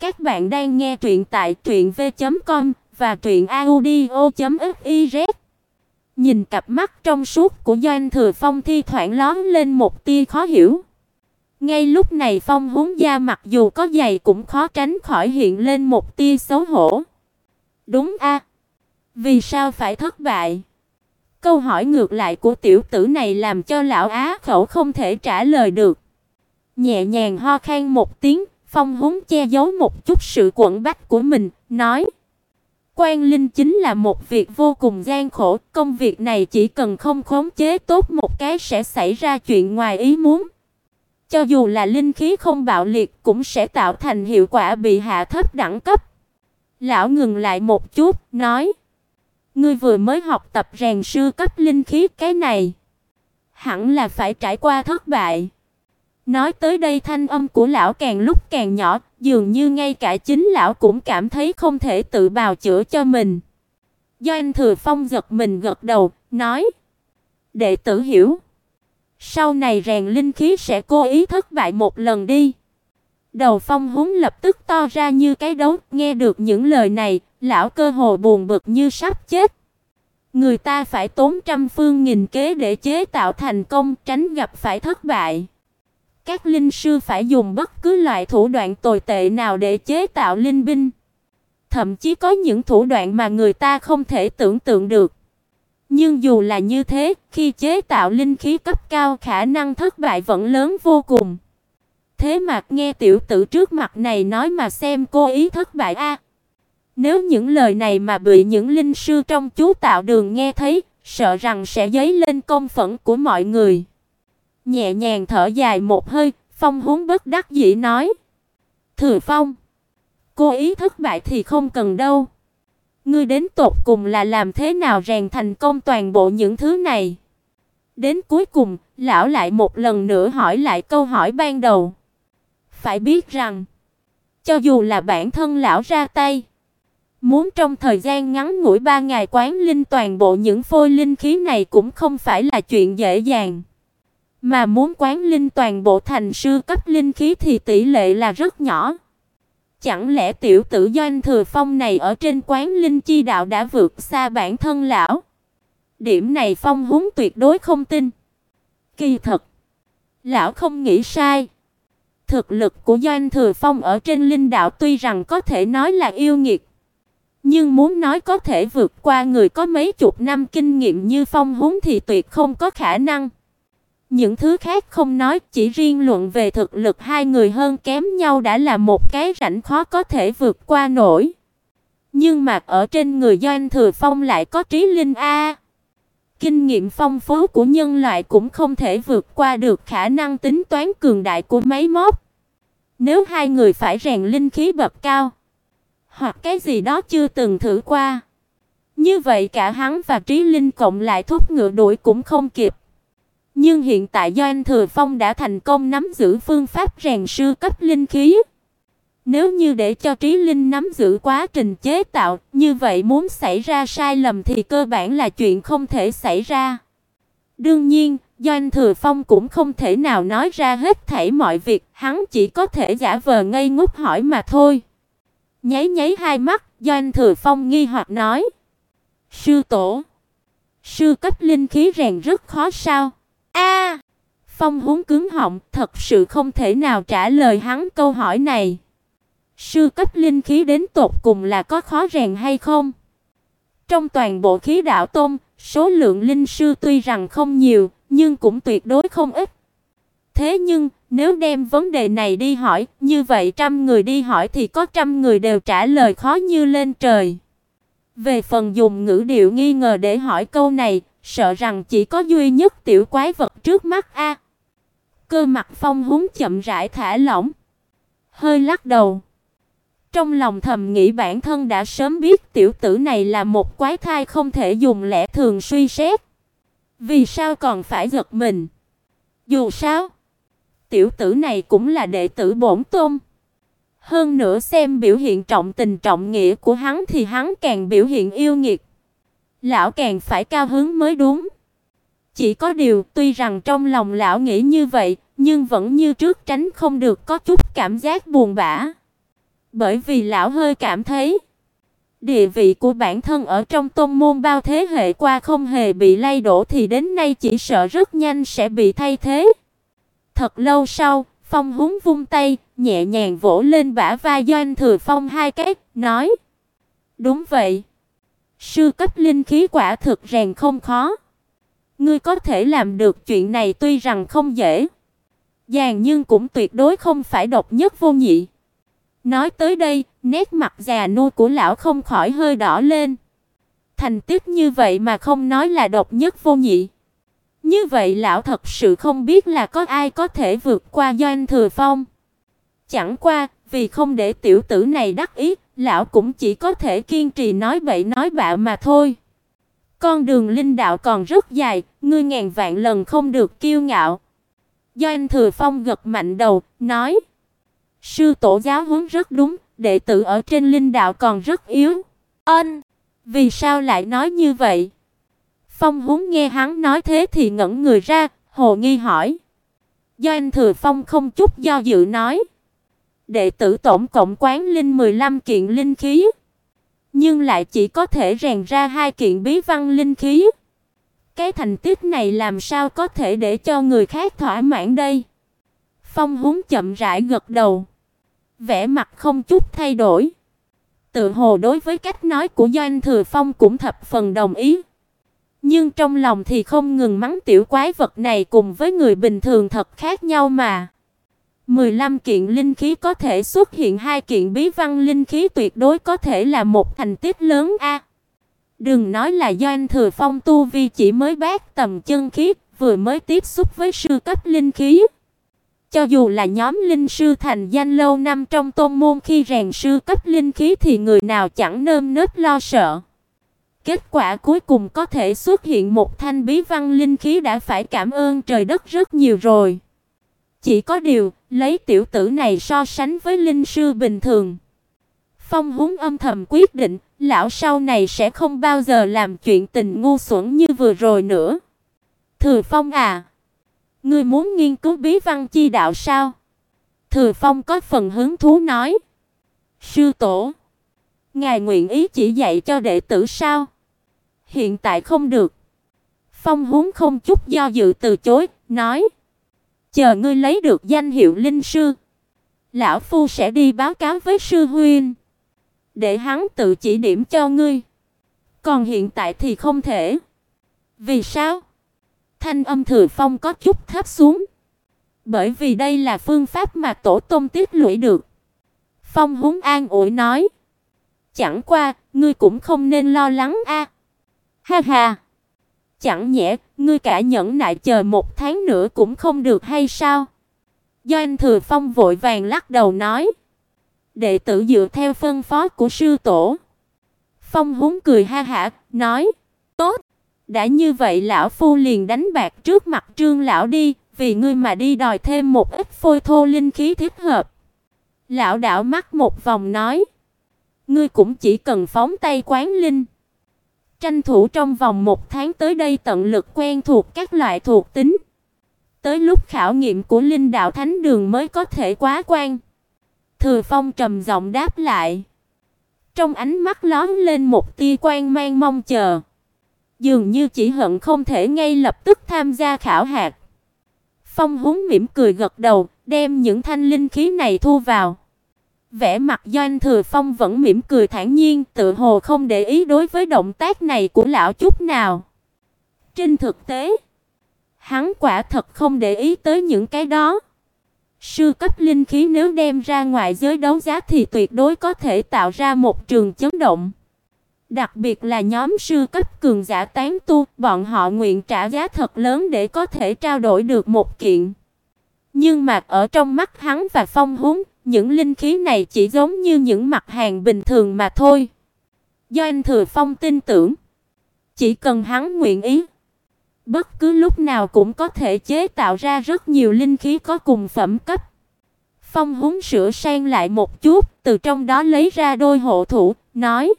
Các bạn đang nghe truyện tại truyệnv.com và truyệnaudio.fiz. Nhìn cặp mắt trong suốt của Doanh Thừa Phong thi thoảng lóe lên một tia khó hiểu. Ngay lúc này Phong Húng gia mặc dù có dày cũng khó tránh khỏi hiện lên một tia xấu hổ. Đúng a? Vì sao phải thất bại? Câu hỏi ngược lại của tiểu tử này làm cho lão Á khẩu không thể trả lời được. Nhẹ nhàng ho khan một tiếng, Phong Húng che giấu một chút sự quẫn bách của mình, nói: Quan linh chính là một việc vô cùng gian khổ, công việc này chỉ cần không khống chế tốt một cái sẽ xảy ra chuyện ngoài ý muốn. Cho dù là linh khí không bạo liệt cũng sẽ tạo thành hiệu quả bị hạ thấp đẳng cấp. Lão ngừng lại một chút, nói: Ngươi vừa mới học tập rèn sư cấp linh khí cái này, hẳn là phải trải qua thất bại. Nói tới đây thanh âm của lão càng lúc càng nhỏ, dường như ngay cả chính lão cũng cảm thấy không thể tự bào chữa cho mình. Do anh Thừa Phong giật mình gật đầu, nói: "Đệ tử hiểu. Sau này rèn linh khí sẽ cố ý thất bại một lần đi." Đầu Phong húng lập tức to ra như cái đấu, nghe được những lời này, lão cơ hồ buồn bực như sắp chết. Người ta phải tốn trăm phương nghìn kế để chế tạo thành công, tránh gặp phải thất bại. Các linh sư phải dùng bất cứ loại thủ đoạn tồi tệ nào để chế tạo linh binh. Thậm chí có những thủ đoạn mà người ta không thể tưởng tượng được. Nhưng dù là như thế, khi chế tạo linh khí cấp cao khả năng thất bại vẫn lớn vô cùng. Thế mà nghe tiểu tử trước mặt này nói mà xem cô ý thất bại a. nếu những lời này mà bị những linh sư trong chú tạo đường nghe thấy, sợ rằng sẽ dấy lên công phẫn của mọi người. Nhẹ nhàng thở dài một hơi, Phong huống bất đắc dĩ nói: "Thừa Phong, cô ý thất bại thì không cần đâu. Ngươi đến tột cùng là làm thế nào rèn thành công toàn bộ những thứ này?" Đến cuối cùng, lão lại một lần nữa hỏi lại câu hỏi ban đầu. Phải biết rằng, cho dù là bản thân lão ra tay, muốn trong thời gian ngắn ngủi 3 ngày quán linh toàn bộ những phôi linh khí này cũng không phải là chuyện dễ dàng. Mà muốn quán linh toàn bộ thành sư cấp linh khí thì tỷ lệ là rất nhỏ. Chẳng lẽ tiểu tử Doanh Thừa Phong này ở trên quán linh chi đạo đã vượt xa bản thân lão? Điểm này Phong húng tuyệt đối không tin. Kỳ thật, lão không nghĩ sai. Thực lực của Doanh Thừa Phong ở trên linh đạo tuy rằng có thể nói là yêu nghiệt, nhưng muốn nói có thể vượt qua người có mấy chục năm kinh nghiệm như Phong húng thì tuyệt không có khả năng. Những thứ khác không nói, chỉ riêng luận về thực lực hai người hơn kém nhau đã là một cái rảnh khó có thể vượt qua nổi. Nhưng mà ở trên người Doanh Thừa Phong lại có trí linh a. Kinh nghiệm phong phú của nhân loại cũng không thể vượt qua được khả năng tính toán cường đại của máy móc. Nếu hai người phải rèn linh khí bập cao, hoặc cái gì đó chưa từng thử qua, như vậy cả hắn và Trí Linh cộng lại thúc ngựa đuổi cũng không kịp. Nhưng hiện tại do anh Thừa Phong đã thành công nắm giữ phương pháp rèn sư cấp linh khí. Nếu như để cho Trí Linh nắm giữ quá trình chế tạo, như vậy muốn xảy ra sai lầm thì cơ bản là chuyện không thể xảy ra. Đương nhiên, do anh Thừa Phong cũng không thể nào nói ra hết thảy mọi việc, hắn chỉ có thể giả vờ ngây ngốc hỏi mà thôi. Nháy nháy hai mắt, do anh Thừa Phong nghi hoặc nói: "Sư tổ, sư cấp linh khí rèn rất khó sao?" A! Phong huống cứng họng, thật sự không thể nào trả lời hắn câu hỏi này. Sư cấp linh khí đến tột cùng là có khó rèn hay không? Trong toàn bộ khí đạo tôm, số lượng linh sư tuy rằng không nhiều, nhưng cũng tuyệt đối không ít. Thế nhưng, nếu đem vấn đề này đi hỏi, như vậy trăm người đi hỏi thì có trăm người đều trả lời khó như lên trời. Về phần dùng ngữ điệu nghi ngờ để hỏi câu này, sợ rằng chỉ có duy nhất tiểu quái vật trước mắt a. Cơ mặt Phong húng chậm rãi thả lỏng, hơi lắc đầu. Trong lòng thầm nghĩ bản thân đã sớm biết tiểu tử này là một quái thai không thể dùng lẽ thường suy xét. Vì sao còn phải giật mình? Dù sao, tiểu tử này cũng là đệ tử bổn tôn. Hơn nữa xem biểu hiện trọng tình trọng nghĩa của hắn thì hắn càng biểu hiện yêu nghiệt. Lão càng phải cao hứng mới đúng. Chỉ có điều, tuy rằng trong lòng lão nghĩ như vậy, nhưng vẫn như trước tránh không được có chút cảm giác buồn bã. Bởi vì lão hơi cảm thấy địa vị của bản thân ở trong tôn môn bao thế hệ qua không hề bị lay đổ thì đến nay chỉ sợ rất nhanh sẽ bị thay thế. Thật lâu sau, Phong Húng vung tay, nhẹ nhàng vỗ lên bả vai Doanh Thừa Phong hai cái, nói: "Đúng vậy, sư cấp linh khí quả thực rèn không khó. Ngươi có thể làm được chuyện này tuy rằng không dễ, dàng nhưng cũng tuyệt đối không phải độc nhất vô nhị." Nói tới đây, nét mặt già nua của lão không khỏi hơi đỏ lên. Thành tích như vậy mà không nói là độc nhất vô nhị. Như vậy lão thật sự không biết là có ai có thể vượt qua Doanh Thừa Phong. Chẳng qua, vì không để tiểu tử này đắc ý, lão cũng chỉ có thể kiên trì nói bậy nói bạ mà thôi. Con đường linh đạo còn rất dài, ngươi ngàn vạn lần không được kiêu ngạo. Doanh Thừa Phong gật mạnh đầu, nói: Sư tổ giáo huấn rất đúng, đệ tử ở trên linh đạo còn rất yếu. Ân, vì sao lại nói như vậy? Phong Húng nghe hắn nói thế thì ngẩn người ra, hồ nghi hỏi. Do anh Thừa Phong không chút do dự nói, đệ tử tổng cộng quán linh 15 kiện linh khí, nhưng lại chỉ có thể rèn ra hai kiện bí văn linh khí. Cái thành tích này làm sao có thể để cho người khác thỏa mãn đây? Phong Húng chậm rãi gật đầu, vẻ mặt không chút thay đổi. Tự hồ đối với cách nói của Doanh Thừa Phong cũng thập phần đồng ý. Nhưng trong lòng thì không ngừng mắng tiểu quái vật này cùng với người bình thường thật khác nhau mà. 15 kiện linh khí có thể xuất hiện hai kiện bí văn linh khí tuyệt đối có thể là một thành tích lớn a. Đừng nói là do anh Thừa Phong tu vi chỉ mới bát tầm chân khí, vừa mới tiếp xúc với sư cấp linh khí. Cho dù là nhóm linh sư thành danh lâu năm trong tôn môn khi rèn sư cấp linh khí thì người nào chẳng nơm nớp lo sợ. Kết quả cuối cùng có thể xuất hiện một thanh bí văn linh khí đã phải cảm ơn trời đất rất nhiều rồi. Chỉ có điều, lấy tiểu tử này so sánh với linh sư bình thường. Phong húng âm thầm quyết định, lão sau này sẽ không bao giờ làm chuyện tình ngu xuẩn như vừa rồi nữa. Thừa Phong à, ngươi muốn nghiên cứu bí văn chi đạo sao? Thừa Phong có phần hứng thú nói. Sư tổ, ngài nguyện ý chỉ dạy cho đệ tử sao? Hiện tại không được. Phong Húng không chút do dự từ chối, nói: "Chờ ngươi lấy được danh hiệu linh sư, lão phu sẽ đi báo cáo với sư huynh, để hắn tự chỉ điểm cho ngươi. Còn hiện tại thì không thể." "Vì sao?" Thanh âm Thừa Phong có chút thấp xuống. "Bởi vì đây là phương pháp mà tổ tông tiết lũy được." Phong Húng an ủi nói: "Chẳng qua, ngươi cũng không nên lo lắng a." Ha ha. Chẳng nhẽ ngươi cả nhẫn nại chờ một tháng nữa cũng không được hay sao? Doanh Thừa Phong vội vàng lắc đầu nói, đệ tử dựa theo phân phó của sư tổ. Phong húng cười ha hả, nói, tốt, đã như vậy lão phu liền đánh bạc trước mặt Trương lão đi, vì ngươi mà đi đòi thêm một ít phôi thô linh khí thích hợp. Lão đảo mắt một vòng nói, ngươi cũng chỉ cần phóng tay quán linh Tranh thủ trong vòng một tháng tới đây tận lực quen thuộc các loại thuộc tính. Tới lúc khảo nghiệm của linh đạo thánh đường mới có thể quá quan. Thừa Phong trầm giọng đáp lại. Trong ánh mắt lóe lên một tia quan mang mong chờ. Dường như chỉ hận không thể ngay lập tức tham gia khảo hạt. Phong húng mỉm cười gật đầu, đem những thanh linh khí này thu vào. Vẻ mặt Doanh Thừa Phong vẫn mỉm cười thản nhiên, tự hồ không để ý đối với động tác này của lão chút nào. Trên thực tế, hắn quả thật không để ý tới những cái đó. Sư cấp linh khí nếu đem ra ngoài giới đấu giá thì tuyệt đối có thể tạo ra một trường chấn động. Đặc biệt là nhóm sư cấp cường giả tán tu, bọn họ nguyện trả giá thật lớn để có thể trao đổi được một kiện. Nhưng mà ở trong mắt hắn và Phong Húng, những linh khí này chỉ giống như những mặt hàng bình thường mà thôi. Do anh Thừa Phong tin tưởng, chỉ cần hắn nguyện ý, bất cứ lúc nào cũng có thể chế tạo ra rất nhiều linh khí có cùng phẩm cấp. Phong húng sửa sang lại một chút, từ trong đó lấy ra đôi hộ thủ, nói: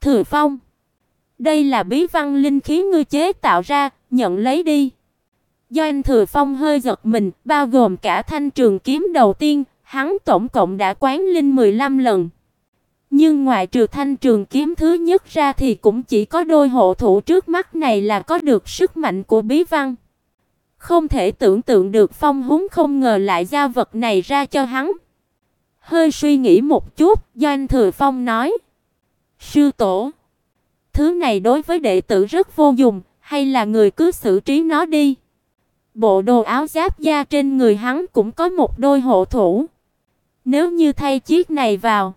"Thừa Phong, đây là bí văn linh khí ngươi chế tạo ra, nhận lấy đi." Do anh Thừa Phong hơi giật mình, bao gồm cả thanh trường kiếm đầu tiên, hắn tổng cộng đã quán linh 15 lần. Nhưng ngoài trừ thanh trường kiếm thứ nhất ra thì cũng chỉ có đôi hộ thủ trước mắt này là có được sức mạnh của bí văn. Không thể tưởng tượng được Phong Húng không ngờ lại giao vật này ra cho hắn. Hơi suy nghĩ một chút, Doanh Thừa Phong nói: "Sư tổ, thứ này đối với đệ tử rất vô dụng, hay là người cứ xử trí nó đi." Bộ đồ áo giáp da trên người hắn cũng có một đôi hộ thủ. Nếu như thay chiếc này vào,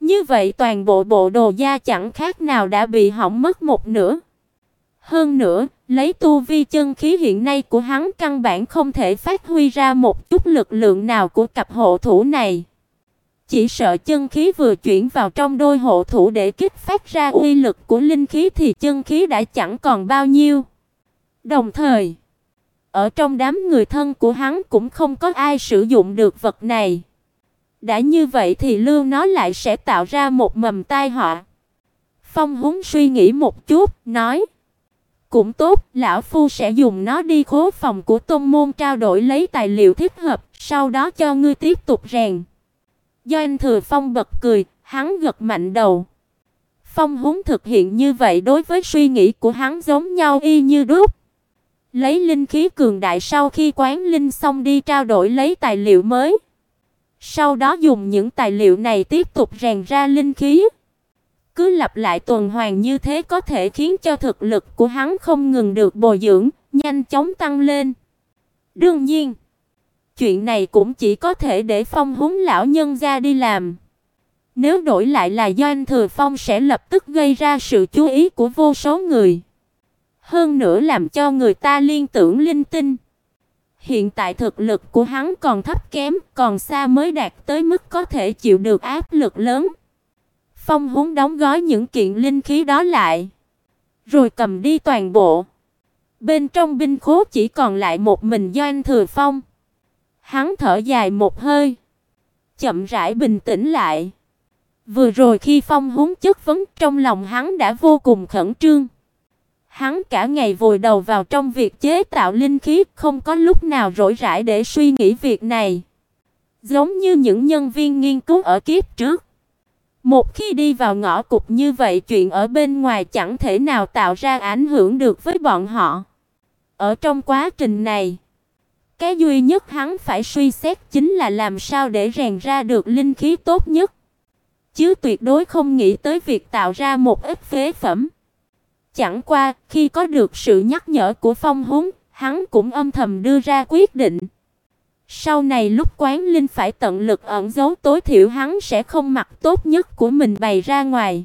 như vậy toàn bộ bộ đồ da chẳng khác nào đã bị hỏng mất một nửa. Hơn nữa, lấy tu vi chân khí hiện nay của hắn căn bản không thể phát huy ra một chút lực lượng nào của cặp hộ thủ này. Chỉ sợ chân khí vừa chuyển vào trong đôi hộ thủ để kích phát ra uy lực của linh khí thì chân khí đã chẳng còn bao nhiêu. Đồng thời, ở trong đám người thân của hắn cũng không có ai sử dụng được vật này. Đã như vậy thì lưu nó lại sẽ tạo ra một mầm tai họa. Phong Húng suy nghĩ một chút, nói: "Cũng tốt, lão phu sẽ dùng nó đi khố phòng của tôn môn trao đổi lấy tài liệu thích hợp, sau đó cho ngươi tiếp tục rèn." Do anh Thừa Phong bật cười, hắn gật mạnh đầu. Phong Húng thực hiện như vậy đối với suy nghĩ của hắn giống nhau y như đúc. Lấy linh khí cường đại sau khi quán linh xong đi trao đổi lấy tài liệu mới. Sau đó dùng những tài liệu này tiếp tục rèn ra linh khí. Cứ lặp lại tuần hoàn như thế có thể khiến cho thực lực của hắn không ngừng được bồi dưỡng, nhanh chóng tăng lên. Đương nhiên, chuyện này cũng chỉ có thể để Phong Húng lão nhân ra đi làm. Nếu đổi lại là Doanh Thừa Phong sẽ lập tức gây ra sự chú ý của vô số người. Hơn nữa làm cho người ta liên tưởng linh tinh. Hiện tại thực lực của hắn còn thấp kém, còn xa mới đạt tới mức có thể chịu được áp lực lớn. Phong Húng đóng gói những kiện linh khí đó lại, rồi cầm đi toàn bộ. Bên trong binh khố chỉ còn lại một mình Doanh Thừa Phong. Hắn thở dài một hơi, chậm rãi bình tĩnh lại. Vừa rồi khi Phong Húng chất vấn trong lòng hắn đã vô cùng khẩn trương. Hắn cả ngày vùi đầu vào trong việc chế tạo linh khí, không có lúc nào rỗi rãi để suy nghĩ việc này. Giống như những nhân viên nghiên cứu ở kiếp trước. Một khi đi vào ngõ cụt như vậy, chuyện ở bên ngoài chẳng thể nào tạo ra ảnh hưởng được với bọn họ. Ở trong quá trình này, cái duy nhất hắn phải suy xét chính là làm sao để rèn ra được linh khí tốt nhất, chứ tuyệt đối không nghĩ tới việc tạo ra một ít phế phẩm. Chẳng qua, khi có được sự nhắc nhở của Phong Húng, hắn cũng âm thầm đưa ra quyết định. Sau này lúc Quán Linh phải tận lực ẩn giấu tối thiểu hắn sẽ không mặc tốt nhất của mình bày ra ngoài.